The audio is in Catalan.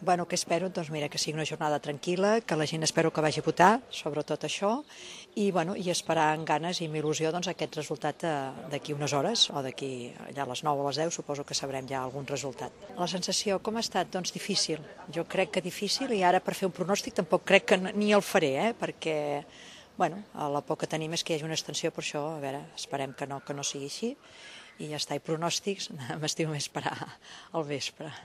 Bueno, què espero? Doncs mira, que sigui una jornada tranquil·la, que la gent espero que vagi a votar, sobretot això, i, bueno, i esperar amb ganes i amb il·lusió doncs, aquest resultat eh, d'aquí unes hores, o d'aquí allà a les 9 o a les 10, suposo que sabrem ja algun resultat. La sensació com ha estat? Doncs difícil. Jo crec que difícil i ara per fer un pronòstic tampoc crec que ni el faré, eh? perquè bueno, a la por que tenim és que hi hagi una extensió, per això, a veure, esperem que no, que no sigui així, i ja està, i pronòstics, m'estimo més esperar al vespre.